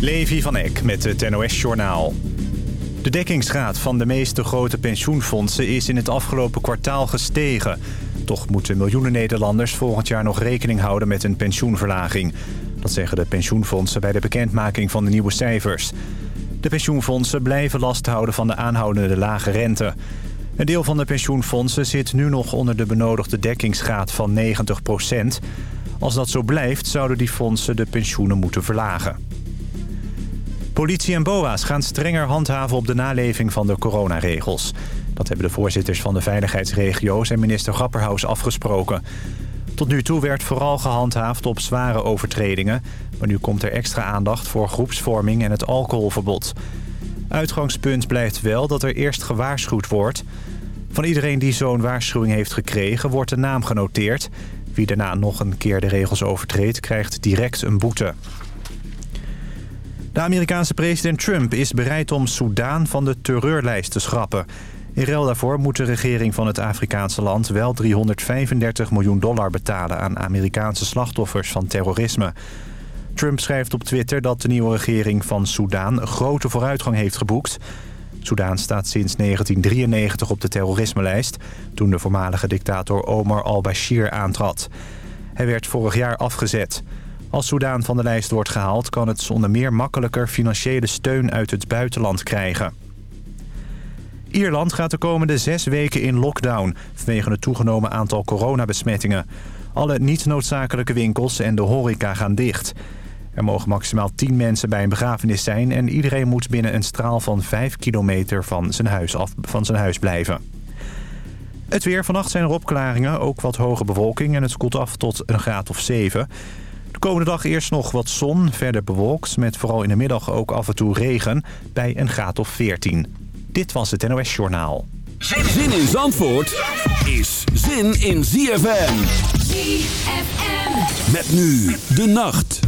Levi van Eck met het NOS-journaal. De dekkingsgraad van de meeste grote pensioenfondsen is in het afgelopen kwartaal gestegen. Toch moeten miljoenen Nederlanders volgend jaar nog rekening houden met een pensioenverlaging. Dat zeggen de pensioenfondsen bij de bekendmaking van de nieuwe cijfers. De pensioenfondsen blijven last houden van de aanhoudende lage rente. Een deel van de pensioenfondsen zit nu nog onder de benodigde dekkingsgraad van 90% Als dat zo blijft, zouden die fondsen de pensioenen moeten verlagen. Politie en BOA's gaan strenger handhaven op de naleving van de coronaregels. Dat hebben de voorzitters van de veiligheidsregio's en minister Grapperhaus afgesproken. Tot nu toe werd vooral gehandhaafd op zware overtredingen... maar nu komt er extra aandacht voor groepsvorming en het alcoholverbod. Uitgangspunt blijft wel dat er eerst gewaarschuwd wordt. Van iedereen die zo'n waarschuwing heeft gekregen wordt de naam genoteerd. Wie daarna nog een keer de regels overtreedt krijgt direct een boete. De Amerikaanse president Trump is bereid om Soudaan van de terreurlijst te schrappen. In ruil daarvoor moet de regering van het Afrikaanse land wel 335 miljoen dollar betalen aan Amerikaanse slachtoffers van terrorisme. Trump schrijft op Twitter dat de nieuwe regering van Soudaan grote vooruitgang heeft geboekt. Soudaan staat sinds 1993 op de terrorismelijst... toen de voormalige dictator Omar al-Bashir aantrad. Hij werd vorig jaar afgezet. Als Soudaan van de lijst wordt gehaald... kan het zonder meer makkelijker financiële steun uit het buitenland krijgen. Ierland gaat de komende zes weken in lockdown... vanwege het toegenomen aantal coronabesmettingen. Alle niet-noodzakelijke winkels en de horeca gaan dicht. Er mogen maximaal 10 mensen bij een begrafenis zijn... en iedereen moet binnen een straal van 5 kilometer van zijn huis, af, van zijn huis blijven. Het weer. Vannacht zijn er opklaringen, ook wat hoge bewolking... en het koelt af tot een graad of 7... De komende dag eerst nog wat zon, verder bewolkt... met vooral in de middag ook af en toe regen bij een graad of 14. Dit was het NOS Journaal. Zin in Zandvoort is zin in ZFM. ZFM. Met nu de nacht.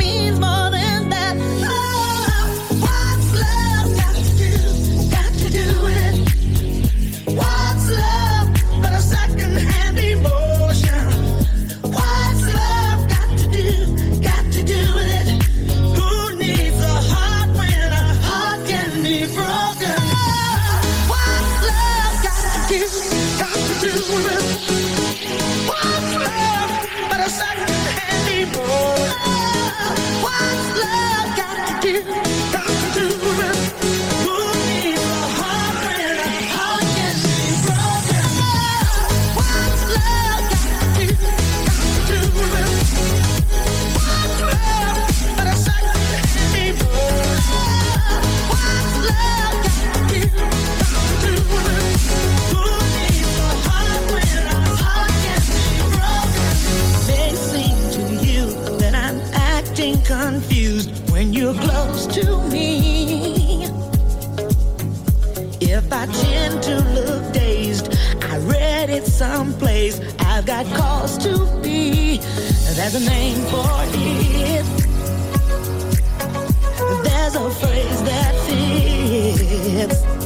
There's a name for it. There's a phrase that fits.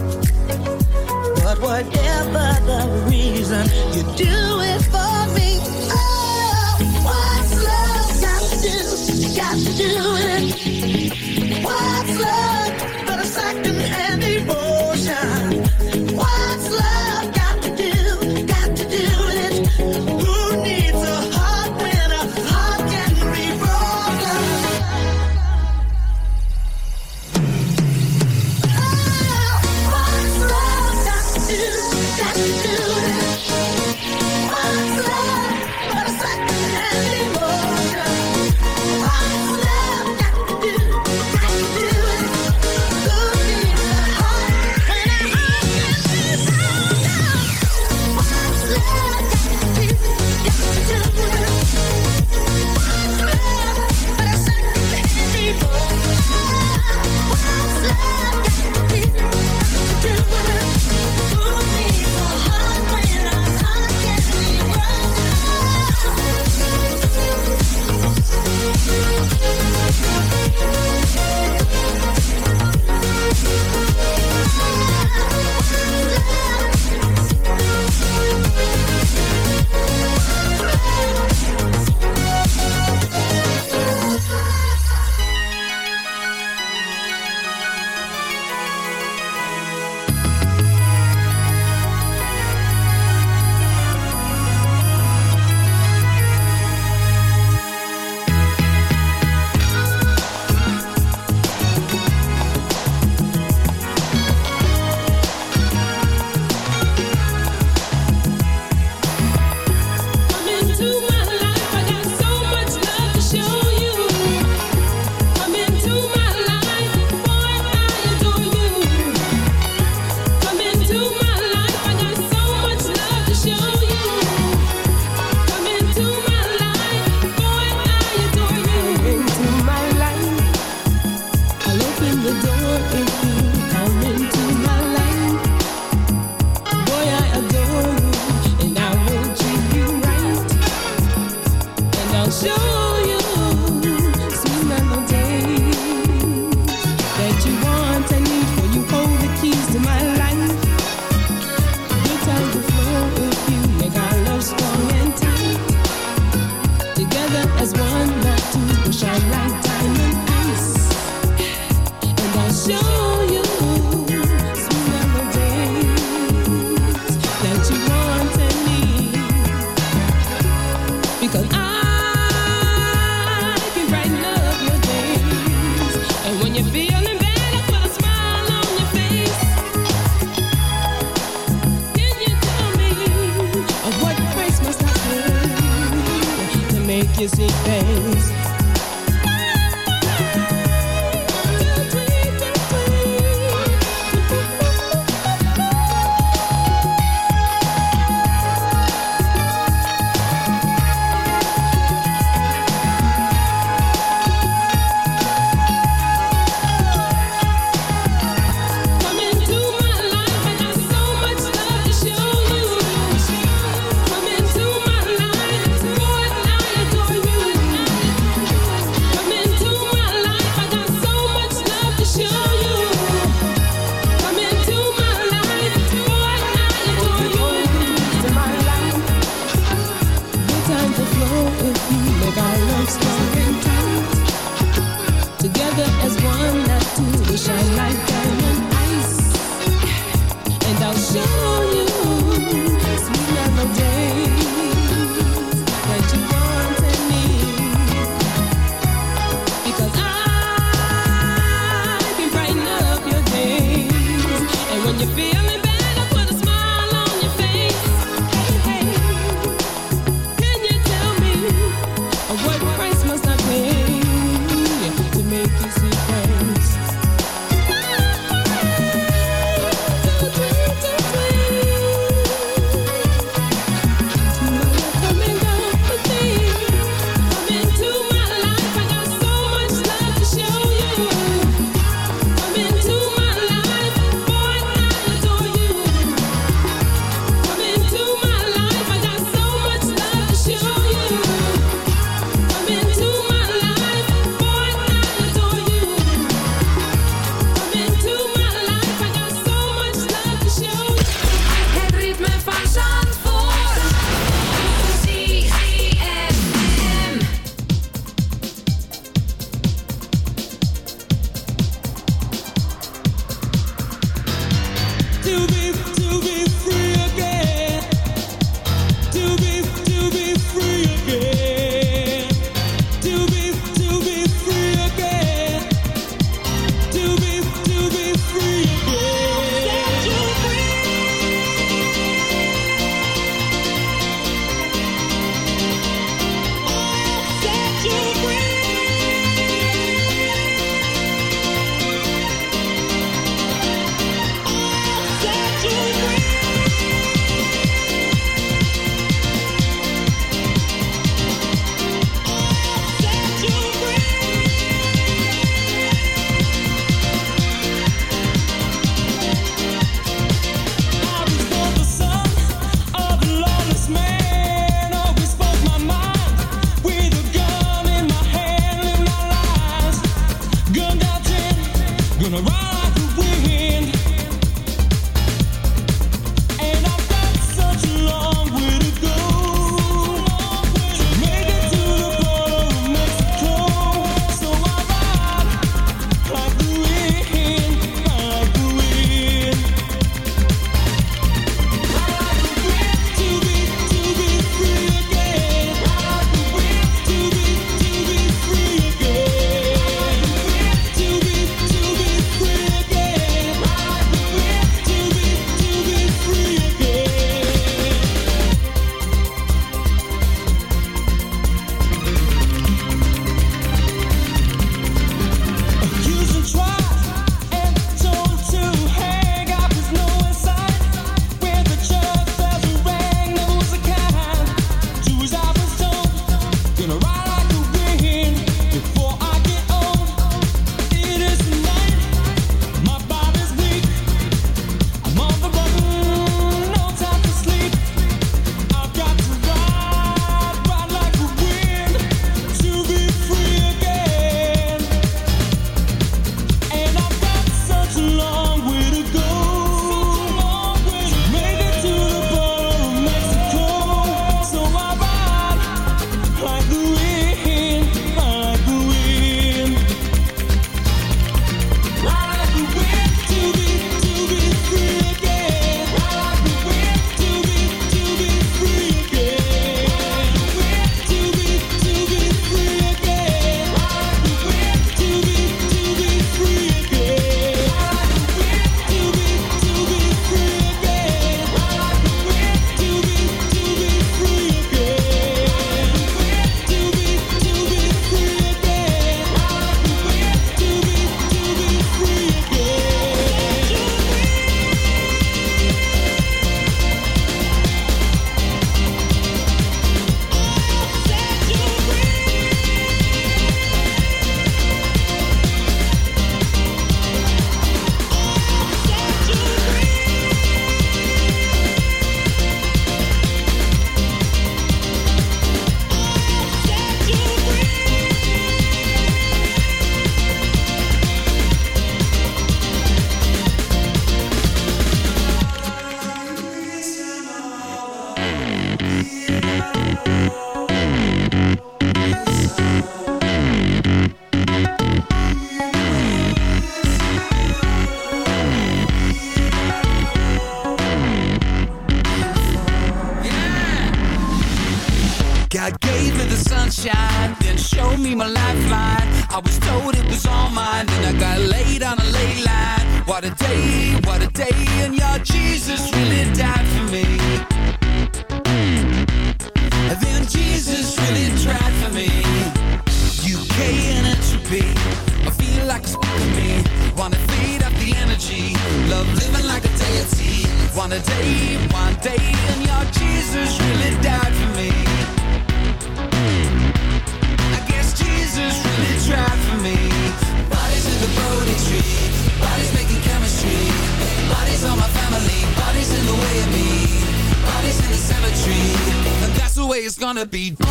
be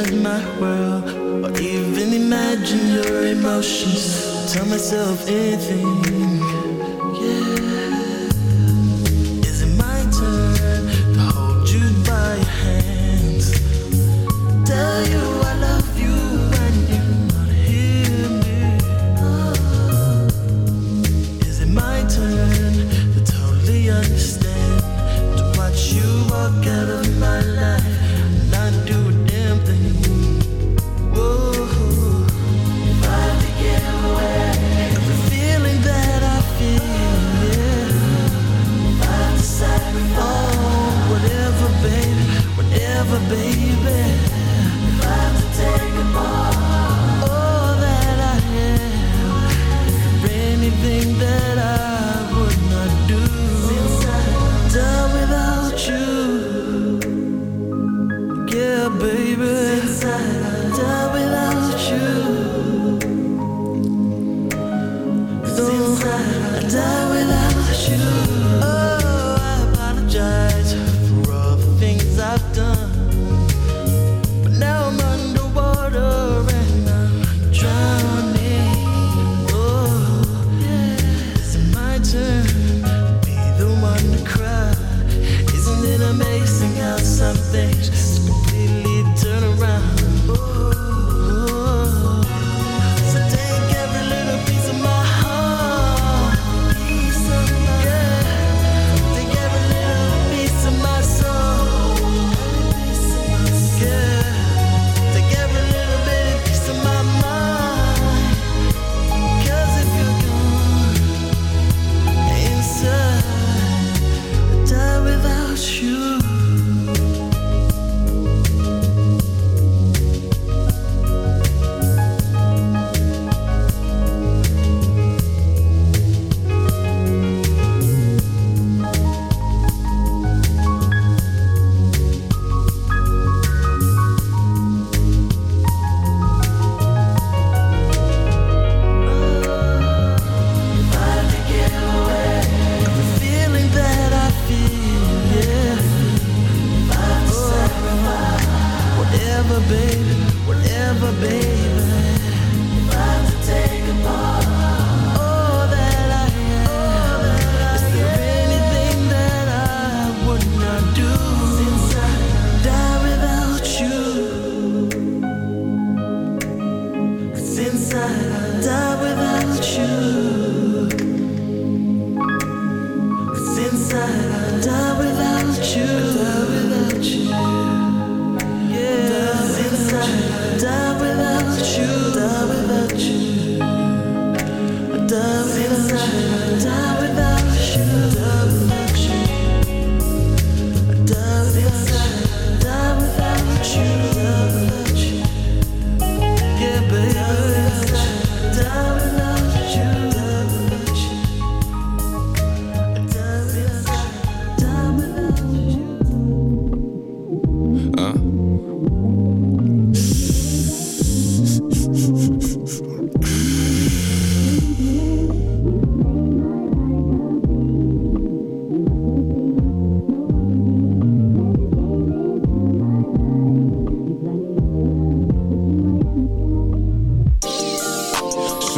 inside my world. Or even imagine your emotions. Tell myself anything. Yeah. Is it my turn to hold you by your hands? Tell you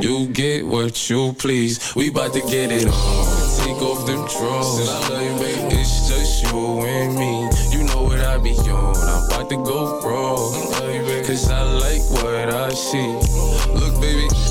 You get what you please. We bout to get it on. Take off them drawers. It's just you and me. You know what I be on. I'm about to go raw. Cause I like what I see. Look, baby,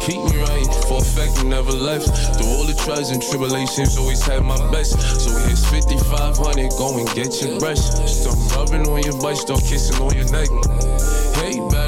keep me right, for a fact you never left. Through all the trials and tribulations, always had my best. So here's 5500, go and get your brush. Start rubbing on your butt, start kissing on your neck. Bad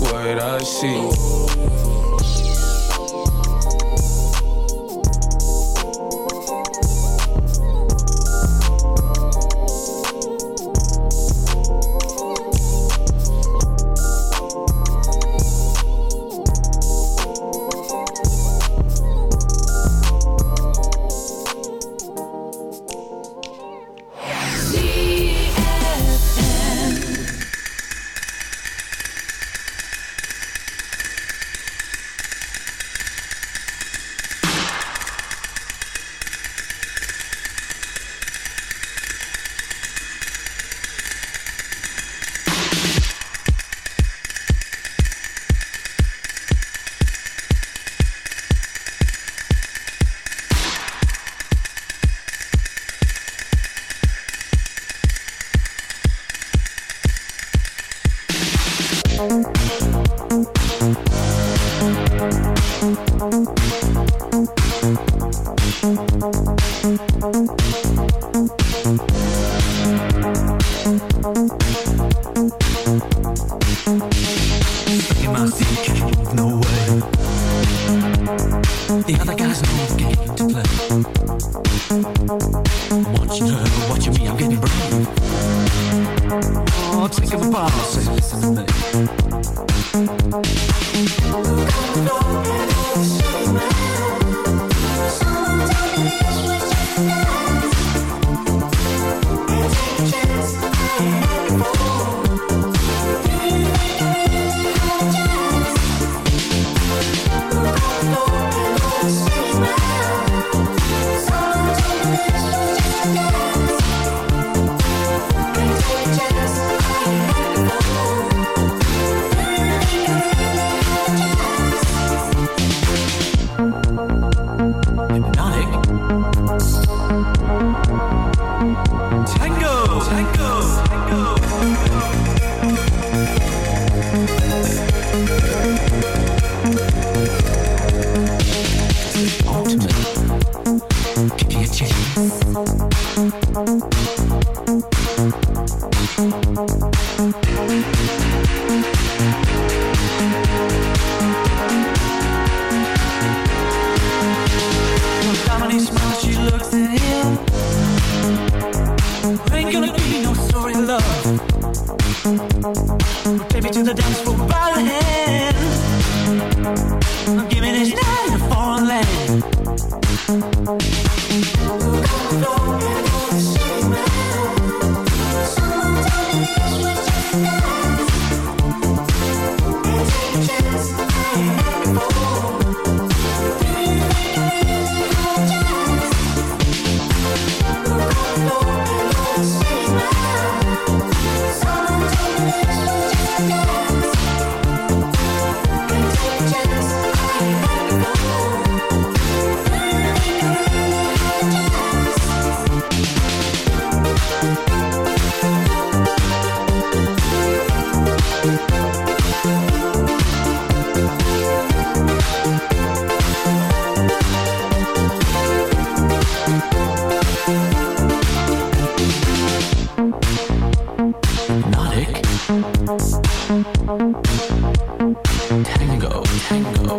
what I see. Tango, tango.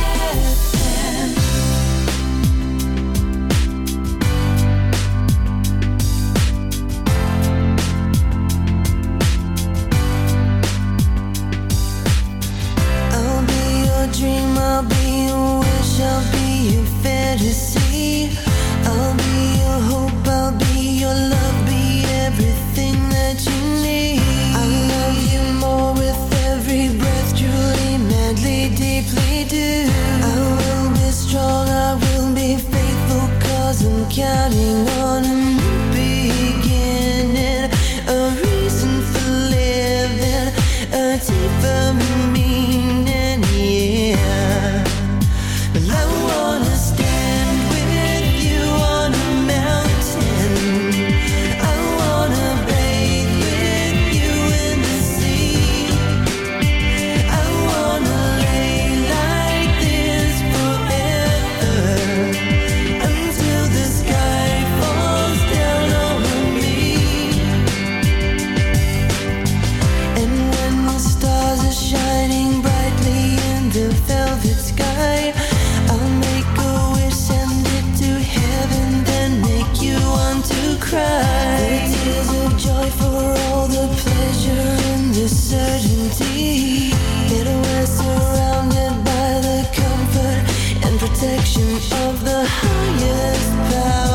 Of the highest powers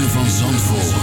van Zandvoort.